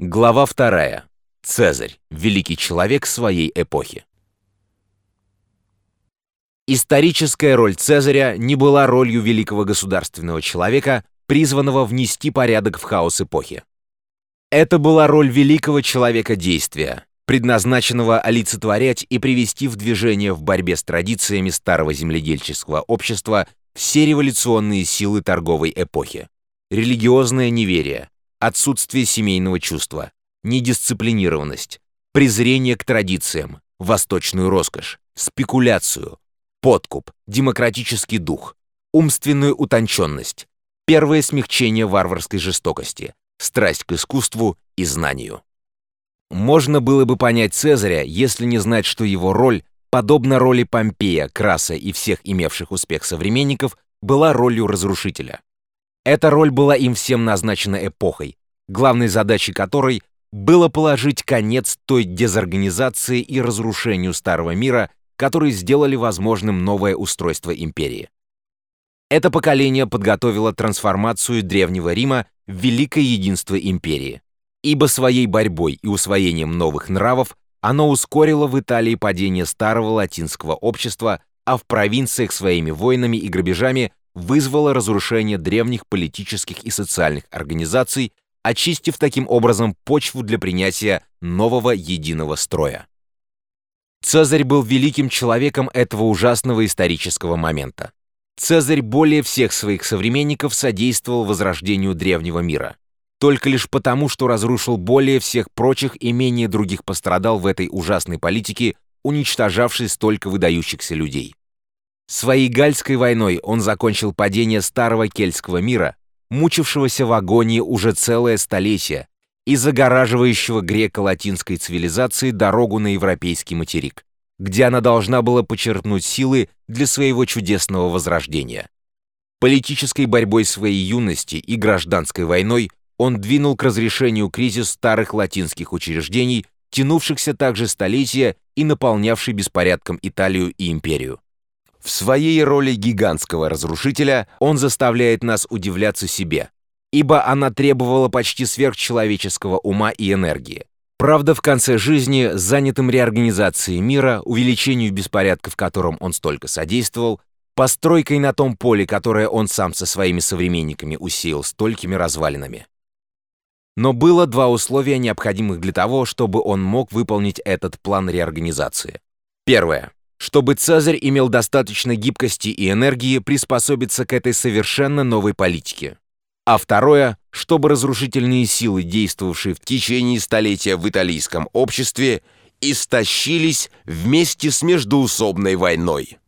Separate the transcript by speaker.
Speaker 1: Глава вторая. Цезарь. Великий человек своей эпохи. Историческая роль Цезаря не была ролью великого государственного человека, призванного внести порядок в хаос эпохи. Это была роль великого человека действия, предназначенного олицетворять и привести в движение в борьбе с традициями старого земледельческого общества все революционные силы торговой эпохи. Религиозное неверие, отсутствие семейного чувства, недисциплинированность, презрение к традициям, восточную роскошь, спекуляцию, подкуп, демократический дух, умственную утонченность, первое смягчение варварской жестокости, страсть к искусству и знанию. Можно было бы понять Цезаря, если не знать, что его роль, подобно роли Помпея, Краса и всех имевших успех современников, была ролью разрушителя. Эта роль была им всем назначена эпохой, главной задачей которой было положить конец той дезорганизации и разрушению старого мира, которые сделали возможным новое устройство империи. Это поколение подготовило трансформацию Древнего Рима в великое единство империи ибо своей борьбой и усвоением новых нравов оно ускорило в Италии падение старого латинского общества, а в провинциях своими войнами и грабежами вызвало разрушение древних политических и социальных организаций, очистив таким образом почву для принятия нового единого строя. Цезарь был великим человеком этого ужасного исторического момента. Цезарь более всех своих современников содействовал возрождению древнего мира только лишь потому, что разрушил более всех прочих и менее других пострадал в этой ужасной политике, уничтожавшей столько выдающихся людей. Своей Гальской войной он закончил падение старого кельтского мира, мучившегося в агонии уже целое столетие и загораживающего греко-латинской цивилизации дорогу на европейский материк, где она должна была почерпнуть силы для своего чудесного возрождения. Политической борьбой своей юности и гражданской войной он двинул к разрешению кризис старых латинских учреждений, тянувшихся также столетия и наполнявший беспорядком Италию и империю. В своей роли гигантского разрушителя он заставляет нас удивляться себе, ибо она требовала почти сверхчеловеческого ума и энергии. Правда, в конце жизни, занятым реорганизацией мира, увеличению беспорядка, в котором он столько содействовал, постройкой на том поле, которое он сам со своими современниками усеял столькими развалинами. Но было два условия, необходимых для того, чтобы он мог выполнить этот план реорганизации. Первое. Чтобы Цезарь имел достаточно гибкости и энергии приспособиться к этой совершенно новой политике. А второе, чтобы разрушительные силы, действовавшие в течение столетия в итальянском обществе, истощились вместе с междуусобной войной.